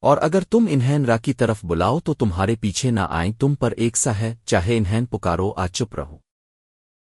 اور اگر تم انہین را کی طرف بلاؤ تو تمہارے پیچھے نہ آئیں، تم پر ایک سا ہے، چاہے انہین پکارو آ چپ رہو۔